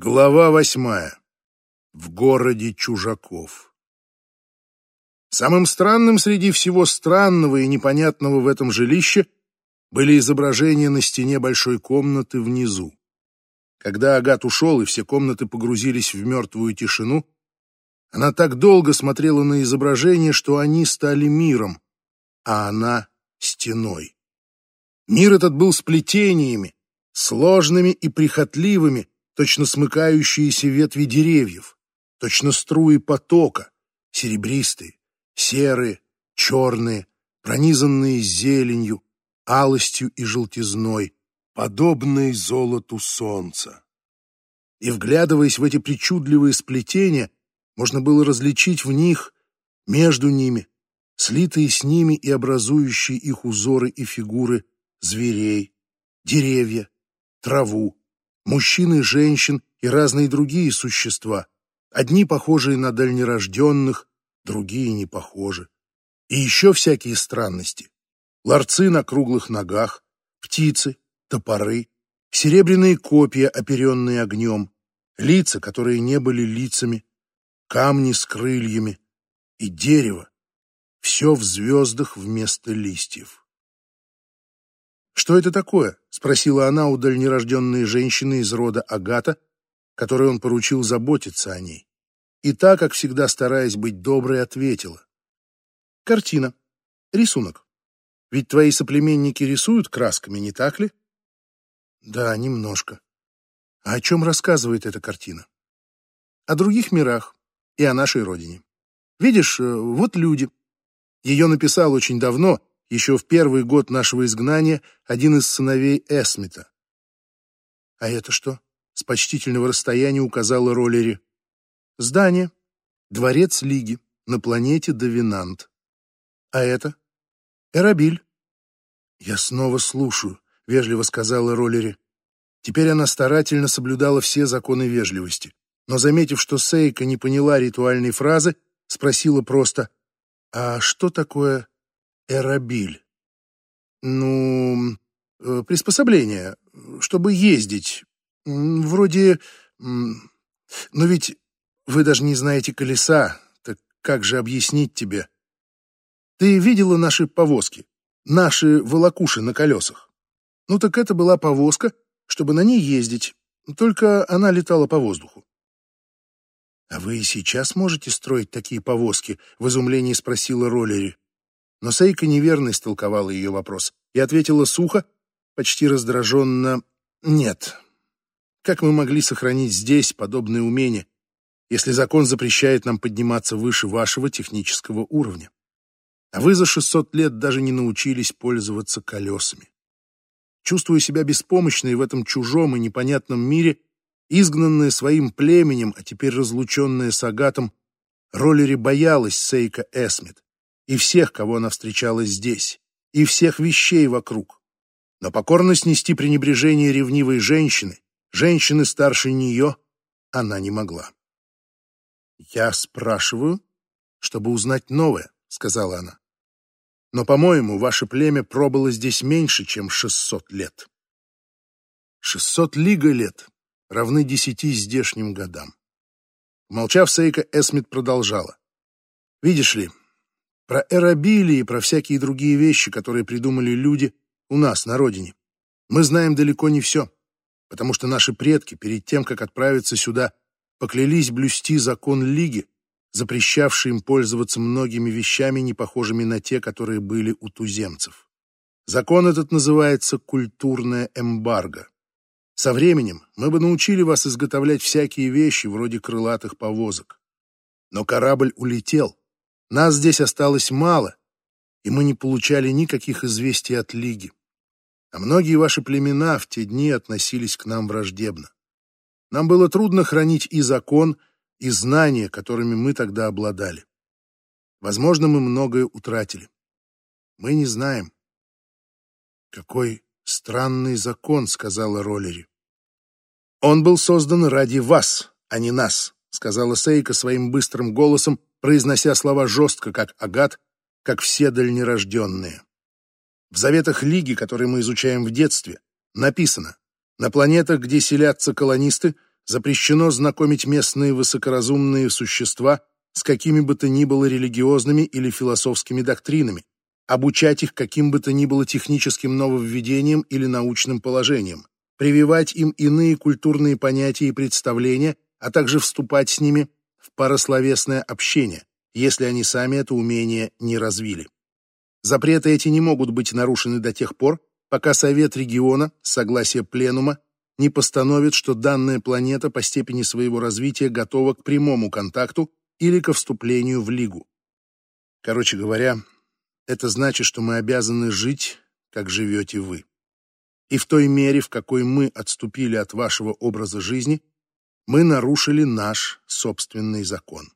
Глава восьмая. В городе чужаков. Самым странным среди всего странного и непонятного в этом жилище были изображения на стене большой комнаты внизу. Когда Агат ушел и все комнаты погрузились в мертвую тишину, она так долго смотрела на изображения, что они стали миром, а она — стеной. Мир этот был сплетениями, сложными и прихотливыми, точно смыкающиеся ветви деревьев, точно струи потока, серебристые, серые, черные, пронизанные зеленью, алостью и желтизной, подобные золоту солнца. И, вглядываясь в эти причудливые сплетения, можно было различить в них, между ними, слитые с ними и образующие их узоры и фигуры зверей, деревья, траву, мужчин и женщин и разные другие существа, одни похожие на дальнерожденных, другие не похожи. И еще всякие странности. Ларцы на круглых ногах, птицы, топоры, серебряные копья, оперенные огнем, лица, которые не были лицами, камни с крыльями и дерево. Все в звездах вместо листьев. «Что это такое?» — спросила она у дальнерожденной женщины из рода Агата, которой он поручил заботиться о ней. И та, как всегда стараясь быть доброй, ответила. «Картина. Рисунок. Ведь твои соплеменники рисуют красками, не так ли?» «Да, немножко. А о чем рассказывает эта картина?» «О других мирах и о нашей родине. Видишь, э, вот люди. Ее написал очень давно, еще в первый год нашего изгнания один из сыновей Эсмита. «А это что?» — с почтительного расстояния указала Роллери. «Здание. Дворец Лиги на планете Довинант. А это? Эрабиль». «Я снова слушаю», — вежливо сказала Роллери. Теперь она старательно соблюдала все законы вежливости, но, заметив, что Сейка не поняла ритуальной фразы, спросила просто «А что такое Эрабиль. Ну, э, приспособление, чтобы ездить. Вроде... Но ведь вы даже не знаете колеса, так как же объяснить тебе? Ты видела наши повозки? Наши волокуши на колесах? Ну так это была повозка, чтобы на ней ездить, только она летала по воздуху. «А вы и сейчас можете строить такие повозки?» — в изумлении спросила Роллери. Но Сейка неверно истолковала ее вопрос и ответила сухо, почти раздраженно «нет». Как мы могли сохранить здесь подобное умение, если закон запрещает нам подниматься выше вашего технического уровня? А вы за 600 лет даже не научились пользоваться колесами. Чувствуя себя беспомощной в этом чужом и непонятном мире, изгнанная своим племенем, а теперь разлученная с Агатом, Роллери боялась Сейка Эсмит и всех, кого она встречала здесь, и всех вещей вокруг. Но покорно снести пренебрежение ревнивой женщины, женщины старше нее, она не могла. «Я спрашиваю, чтобы узнать новое», — сказала она. «Но, по-моему, ваше племя пробыло здесь меньше, чем шестьсот лет». «Шестьсот лига лет равны десяти здешним годам». Молчав, Сейка Эсмит продолжала. «Видишь ли, про эрабили и про всякие другие вещи, которые придумали люди у нас на родине. Мы знаем далеко не все, потому что наши предки перед тем, как отправиться сюда, поклялись блюсти закон Лиги, запрещавший им пользоваться многими вещами, не похожими на те, которые были у туземцев. Закон этот называется культурная эмбарго. Со временем мы бы научили вас изготовлять всякие вещи, вроде крылатых повозок. Но корабль улетел, нас здесь осталось мало, и мы не получали никаких известий от Лиги. А многие ваши племена в те дни относились к нам враждебно. Нам было трудно хранить и закон, и знания, которыми мы тогда обладали. Возможно, мы многое утратили. Мы не знаем. Какой странный закон, сказала Роллери. Он был создан ради вас, а не нас, сказала Сейка своим быстрым голосом, произнося слова жестко, как агат, как все дальнерожденные. В заветах Лиги, которые мы изучаем в детстве, написано «На планетах, где селятся колонисты, Запрещено знакомить местные высокоразумные существа с какими бы то ни было религиозными или философскими доктринами, обучать их каким бы то ни было техническим нововведением или научным положением, прививать им иные культурные понятия и представления, а также вступать с ними в парословесное общение, если они сами это умение не развили. Запреты эти не могут быть нарушены до тех пор, пока Совет региона, согласие Пленума, не постановит, что данная планета по степени своего развития готова к прямому контакту или ко вступлению в Лигу. Короче говоря, это значит, что мы обязаны жить, как живете вы. И в той мере, в какой мы отступили от вашего образа жизни, мы нарушили наш собственный закон.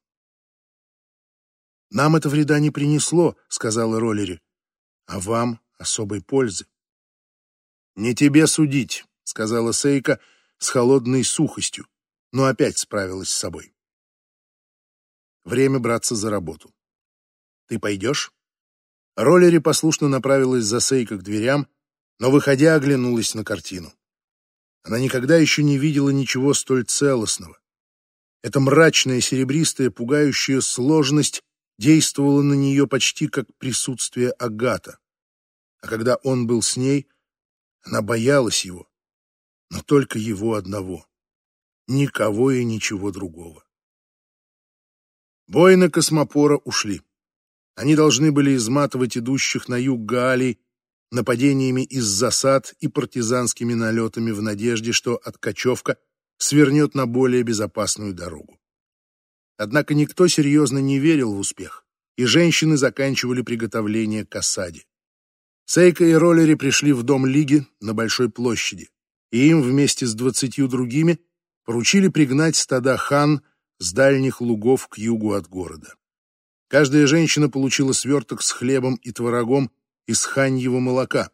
«Нам это вреда не принесло», — сказала Роллери, — «а вам особой пользы». «Не тебе судить», — сказала Сейка с холодной сухостью, но опять справилась с собой. Время браться за работу. «Ты пойдешь?» Роллери послушно направилась за Сейка к дверям, но, выходя, оглянулась на картину. Она никогда еще не видела ничего столь целостного. Эта мрачная, серебристая, пугающая сложность действовала на нее почти как присутствие Агата. А когда он был с ней, она боялась его, но только его одного, никого и ничего другого. Воины космопора ушли. Они должны были изматывать идущих на юг Гаалий нападениями из засад и партизанскими налетами в надежде, что откачевка свернет на более безопасную дорогу. Однако никто серьезно не верил в успех, и женщины заканчивали приготовление к осаде. Сейка и Роллери пришли в дом Лиги на Большой площади, и им вместе с двадцатью другими поручили пригнать стада хан с дальних лугов к югу от города. Каждая женщина получила сверток с хлебом и творогом из ханьего молока,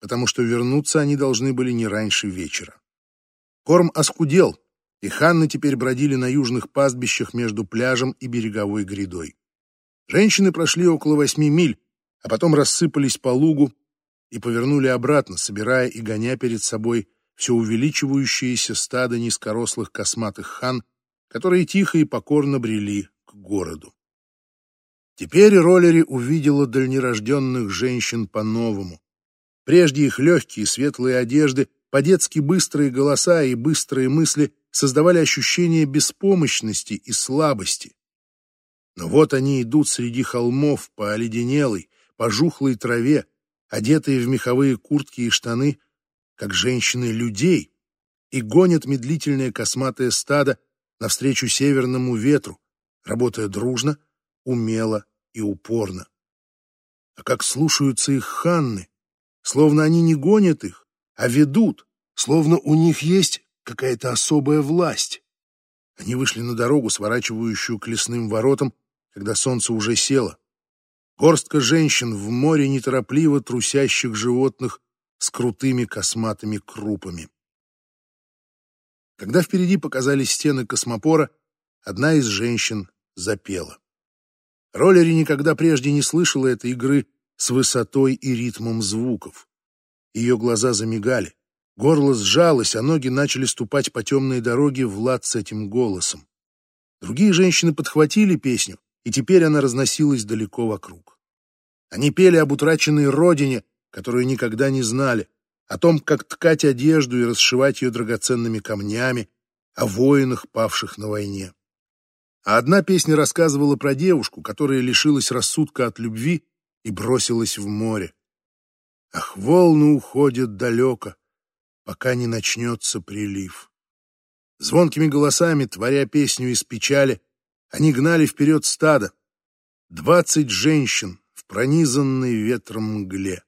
потому что вернуться они должны были не раньше вечера. Корм оскудел, и ханны теперь бродили на южных пастбищах между пляжем и береговой грядой. Женщины прошли около восьми миль, а потом рассыпались по лугу и повернули обратно, собирая и гоня перед собой все увеличивающееся стадо низкорослых косматых хан, которые тихо и покорно брели к городу. Теперь Роллери увидела дальнерожденных женщин по-новому. Прежде их легкие светлые одежды, по-детски быстрые голоса и быстрые мысли создавали ощущение беспомощности и слабости. Но вот они идут среди холмов по оледенелой, пожухлой траве, одетые в меховые куртки и штаны, как женщины людей, и гонят медлительное косматое стадо навстречу северному ветру, работая дружно, умело и упорно. А как слушаются их ханны, словно они не гонят их, а ведут, словно у них есть какая-то особая власть. Они вышли на дорогу, сворачивающую к лесным воротам, когда солнце уже село. Горстка женщин в море неторопливо трусящих животных с крутыми косматыми крупами. Когда впереди показались стены космопора, одна из женщин запела. Роллери никогда прежде не слышала этой игры с высотой и ритмом звуков. Ее глаза замигали, горло сжалось, а ноги начали ступать по темной дороге в лад с этим голосом. Другие женщины подхватили песню, и теперь она разносилась далеко вокруг. Они пели об утраченной родине, которую никогда не знали, о том, как ткать одежду и расшивать ее драгоценными камнями, о воинах, павших на войне. А одна песня рассказывала про девушку, которая лишилась рассудка от любви и бросилась в море. Ах, волны уходят далеко, пока не начнется прилив. Звонкими голосами, творя песню из печали, они гнали вперед стадо. Двадцать женщин в пронизанной ветром мгле.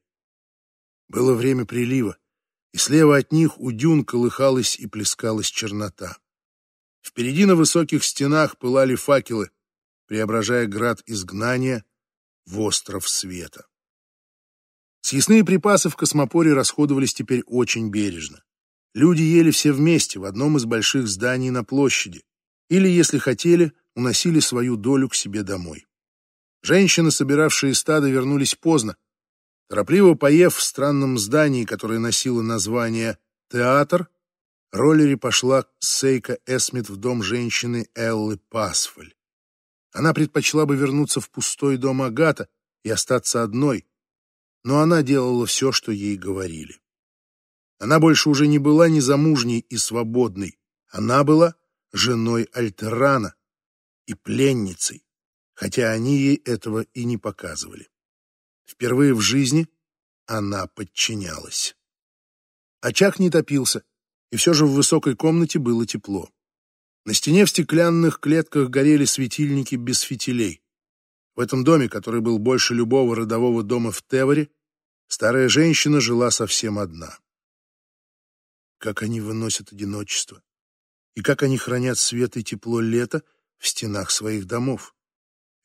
Было время прилива, и слева от них у дюн колыхалась и плескалась чернота. Впереди на высоких стенах пылали факелы, преображая град изгнания в остров света. Съестные припасы в космопоре расходовались теперь очень бережно. Люди ели все вместе в одном из больших зданий на площади, или, если хотели, уносили свою долю к себе домой. Женщины, собиравшие стадо, вернулись поздно. Торопливо поев в странном здании, которое носило название «Театр», Роллери пошла Сейка Эсмит в дом женщины Эллы Пасфаль. Она предпочла бы вернуться в пустой дом Агата и остаться одной, но она делала все, что ей говорили. Она больше уже не была незамужней и свободной, она была женой Альтерана и пленницей, хотя они ей этого и не показывали. Впервые в жизни она подчинялась. Очаг не топился, и все же в высокой комнате было тепло. На стене в стеклянных клетках горели светильники без фитилей. В этом доме, который был больше любого родового дома в Теворе, старая женщина жила совсем одна. Как они выносят одиночество, и как они хранят свет и тепло лета в стенах своих домов.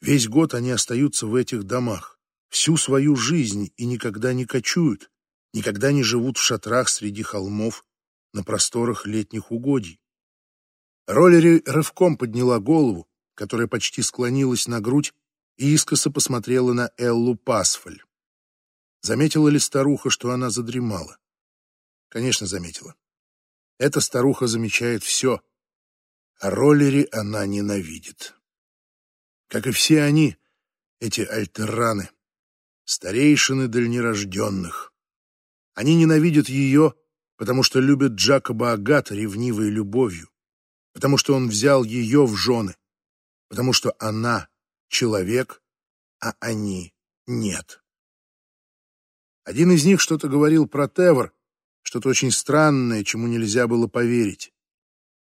Весь год они остаются в этих домах, всю свою жизнь и никогда не кочуют, никогда не живут в шатрах среди холмов на просторах летних угодий. Роллери рывком подняла голову, которая почти склонилась на грудь, и искоса посмотрела на Эллу Пасфаль. Заметила ли старуха, что она задремала? Конечно, заметила. Эта старуха замечает все, а Роллери она ненавидит. Как и все они, эти альтерраны, старейшины дальнерожденных. Они ненавидят ее, потому что любят Джакоба Агата ревнивой любовью потому что он взял ее в жены, потому что она человек, а они нет. Один из них что-то говорил про Тевр, что-то очень странное, чему нельзя было поверить.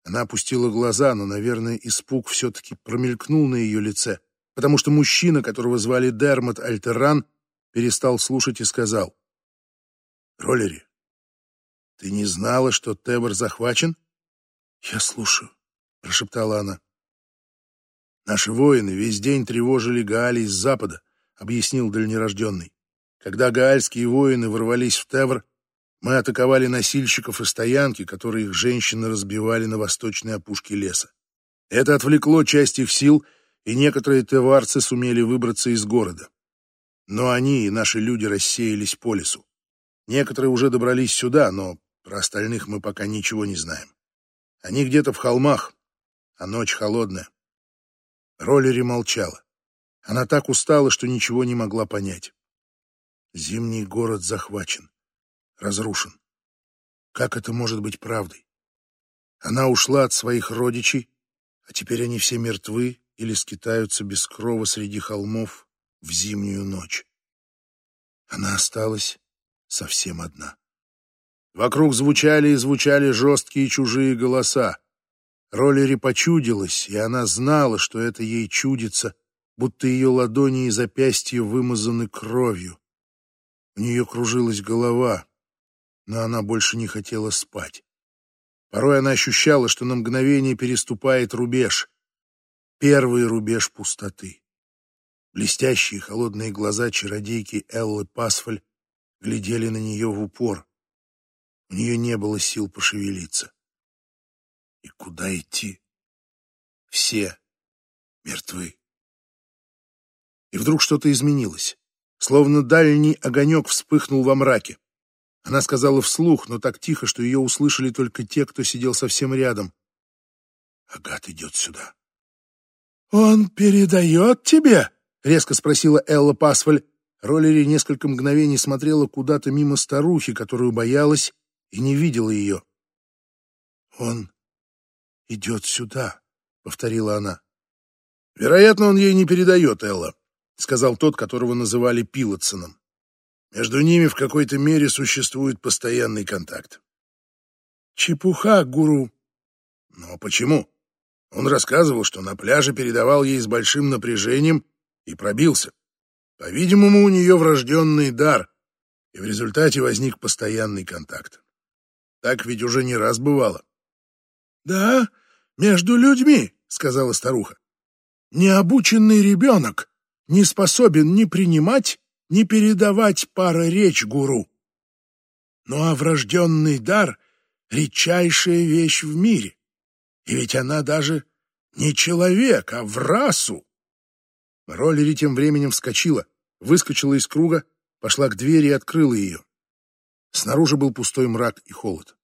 Она опустила глаза, но, наверное, испуг все-таки промелькнул на ее лице, потому что мужчина, которого звали Дермот Альтеран, перестал слушать и сказал, «Роллери, ты не знала, что Тевр захвачен?» «Я слушаю», — прошептала она. «Наши воины весь день тревожили Гаали с запада», — объяснил дальнерожденный. «Когда гаальские воины ворвались в Тевр, мы атаковали носильщиков и стоянки, которые их женщины разбивали на восточной опушке леса. Это отвлекло часть их сил, и некоторые теварцы сумели выбраться из города. Но они и наши люди рассеялись по лесу. Некоторые уже добрались сюда, но про остальных мы пока ничего не знаем. Они где-то в холмах, а ночь холодная. Роллери молчала. Она так устала, что ничего не могла понять. Зимний город захвачен, разрушен. Как это может быть правдой? Она ушла от своих родичей, а теперь они все мертвы или скитаются без крова среди холмов в зимнюю ночь. Она осталась совсем одна. Вокруг звучали и звучали жесткие чужие голоса. Роллери почудилась, и она знала, что это ей чудится, будто ее ладони и запястья вымазаны кровью. У нее кружилась голова, но она больше не хотела спать. Порой она ощущала, что на мгновение переступает рубеж. Первый рубеж пустоты. Блестящие холодные глаза чародейки Эллы Пасфаль глядели на нее в упор. Нее не было сил пошевелиться. И куда идти? Все мертвы. И вдруг что-то изменилось. Словно дальний огонек вспыхнул во мраке. Она сказала вслух, но так тихо, что ее услышали только те, кто сидел совсем рядом. Агат идет сюда. «Он передает тебе?» — резко спросила Элла Пасфаль. Роллери несколько мгновений смотрела куда-то мимо старухи, которую боялась, и не видела ее. «Он идет сюда», — повторила она. «Вероятно, он ей не передает, Элла», — сказал тот, которого называли Пилотсоном. «Между ними в какой-то мере существует постоянный контакт». «Чепуха, гуру». «Но почему?» Он рассказывал, что на пляже передавал ей с большим напряжением и пробился. По-видимому, у нее врожденный дар, и в результате возник постоянный контакт. Так ведь уже не раз бывало. Да, между людьми, сказала старуха. Необученный ребенок не способен ни принимать, ни передавать пара речь гуру. Ну а врожденный дар — редчайшая вещь в мире. И ведь она даже не человек, а в расу. Роллери тем временем вскочила, выскочила из круга, пошла к двери и открыла ее. Снаружи был пустой мрак и холод.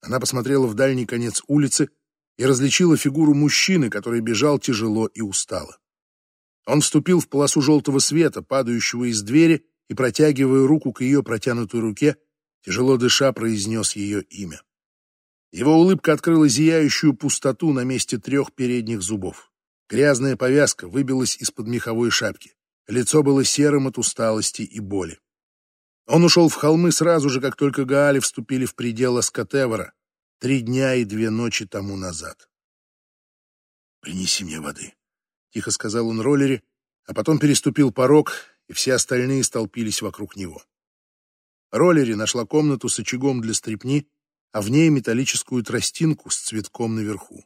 Она посмотрела в дальний конец улицы и различила фигуру мужчины, который бежал тяжело и устало. Он вступил в полосу желтого света, падающего из двери, и, протягивая руку к ее протянутой руке, тяжело дыша, произнес ее имя. Его улыбка открыла зияющую пустоту на месте трех передних зубов. Грязная повязка выбилась из-под меховой шапки. Лицо было серым от усталости и боли. Он ушел в холмы сразу же, как только Гаали вступили в пределы Аскотевора, три дня и две ночи тому назад. «Принеси мне воды», — тихо сказал он роллере, а потом переступил порог, и все остальные столпились вокруг него. Роллери нашла комнату с очагом для стрепни, а в ней металлическую тростинку с цветком наверху.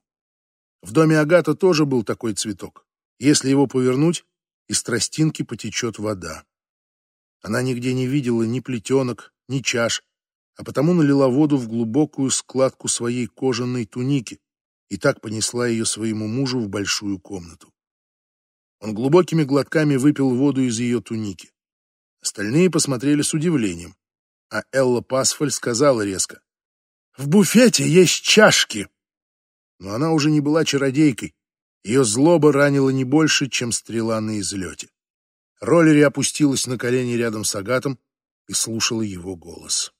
В доме Агата тоже был такой цветок. Если его повернуть, из тростинки потечет вода. Она нигде не видела ни плетенок, ни чаш, а потому налила воду в глубокую складку своей кожаной туники и так понесла ее своему мужу в большую комнату. Он глубокими глотками выпил воду из ее туники. Остальные посмотрели с удивлением, а Элла Пасфаль сказала резко, «В буфете есть чашки!» Но она уже не была чародейкой, ее злоба ранила не больше, чем стрела на излете. Роллери опустилась на колени рядом с Агатом и слушала его голос.